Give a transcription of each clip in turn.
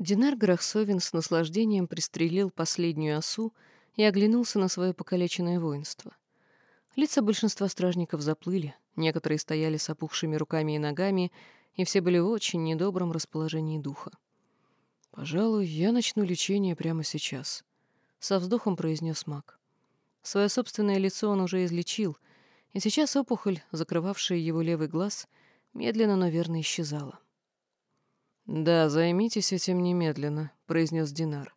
Динар Грахсовин с наслаждением пристрелил последнюю осу и оглянулся на свое покалеченное воинство. Лица большинства стражников заплыли, некоторые стояли с опухшими руками и ногами, и все были в очень недобром расположении духа. «Пожалуй, я начну лечение прямо сейчас», — со вздохом произнес маг. Свое собственное лицо он уже излечил, и сейчас опухоль, закрывавшая его левый глаз, медленно, но верно исчезала. «Да, займитесь этим немедленно», — произнес Динар.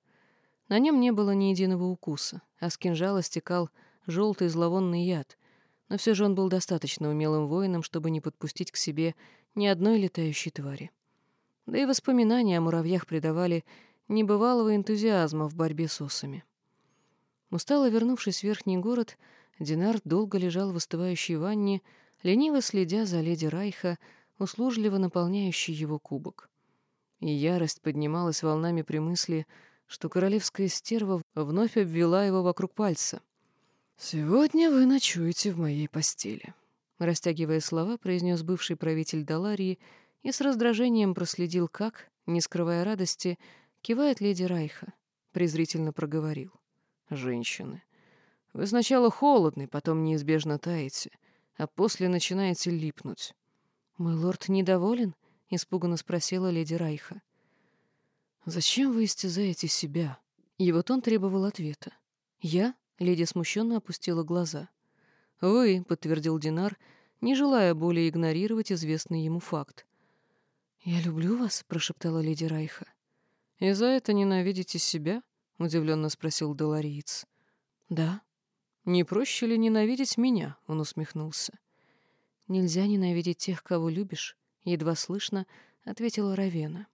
На нем не было ни единого укуса, а с кинжала стекал желтый зловонный яд, но все же он был достаточно умелым воином, чтобы не подпустить к себе ни одной летающей твари. Да и воспоминания о муравьях придавали небывалого энтузиазма в борьбе с осами. Устало вернувшись в верхний город, Динар долго лежал в остывающей ванне, лениво следя за леди Райха, услужливо наполняющей его кубок. И ярость поднималась волнами при мысли, что королевская стерва вновь обвела его вокруг пальца. «Сегодня вы ночуете в моей постели», — растягивая слова, произнес бывший правитель Даларии и с раздражением проследил, как, не скрывая радости, кивает леди Райха, презрительно проговорил. «Женщины, вы сначала холодны, потом неизбежно таете, а после начинаете липнуть». «Мой лорд недоволен?» — испуганно спросила леди Райха. «Зачем вы истязаете себя?» И вот он требовал ответа. «Я?» — леди смущенно опустила глаза. «Вы», — подтвердил Динар, не желая более игнорировать известный ему факт. «Я люблю вас», — прошептала леди Райха. «И за это ненавидите себя?» — удивленно спросил Долориец. «Да». «Не проще ли ненавидеть меня?» — он усмехнулся. «Нельзя ненавидеть тех, кого любишь», — едва слышно ответила Равена.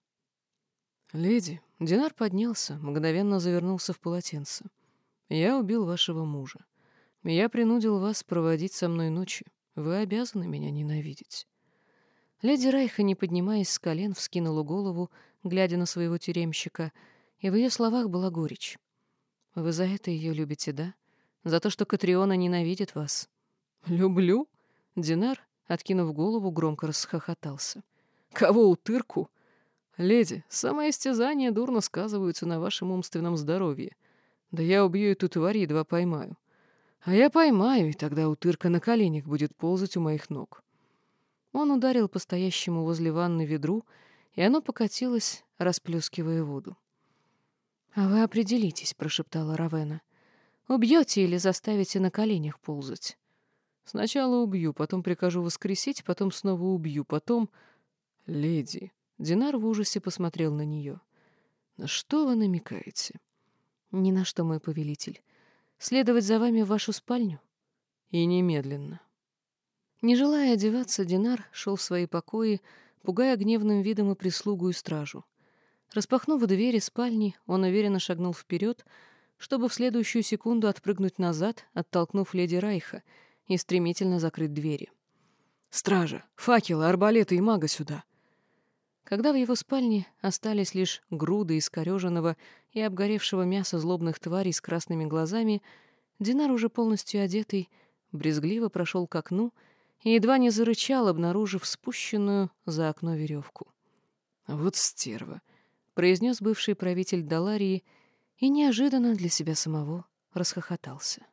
«Леди», — Динар поднялся, мгновенно завернулся в полотенце. «Я убил вашего мужа. Я принудил вас проводить со мной ночи. Вы обязаны меня ненавидеть». Леди Райха, не поднимаясь с колен, вскинула голову, глядя на своего тюремщика, и в ее словах была горечь. «Вы за это ее любите, да? За то, что Катриона ненавидит вас?» «Люблю?» Динар, откинув голову, громко расхохотался. «Кого утырку? Леди, самоистязания дурно сказываются на вашем умственном здоровье. Да я убью эту тварь, едва поймаю. А я поймаю, и тогда утырка на коленях будет ползать у моих ног». Он ударил по стоящему возле ванны ведру, и оно покатилось, расплескивая воду. «А вы определитесь», — прошептала Равена. «Убьете или заставите на коленях ползать?» «Сначала убью, потом прикажу воскресить, потом снова убью, потом...» «Леди...» — Динар в ужасе посмотрел на нее. «На что вы намекаете?» «Ни на что, мой повелитель. Следовать за вами в вашу спальню?» «И немедленно». Не желая одеваться, Динар шел в свои покои, пугая гневным видом и прислугу и стражу. Распахнув двери спальни, он уверенно шагнул вперед, чтобы в следующую секунду отпрыгнуть назад, оттолкнув леди Райха, и стремительно закрыть двери. «Стража! Факелы, арбалеты и мага сюда!» Когда в его спальне остались лишь груды искореженного и обгоревшего мяса злобных тварей с красными глазами, Динар, уже полностью одетый, брезгливо прошел к окну и едва не зарычал, обнаружив спущенную за окно веревку. «Вот стерва!» — произнес бывший правитель Даларии и неожиданно для себя самого расхохотался.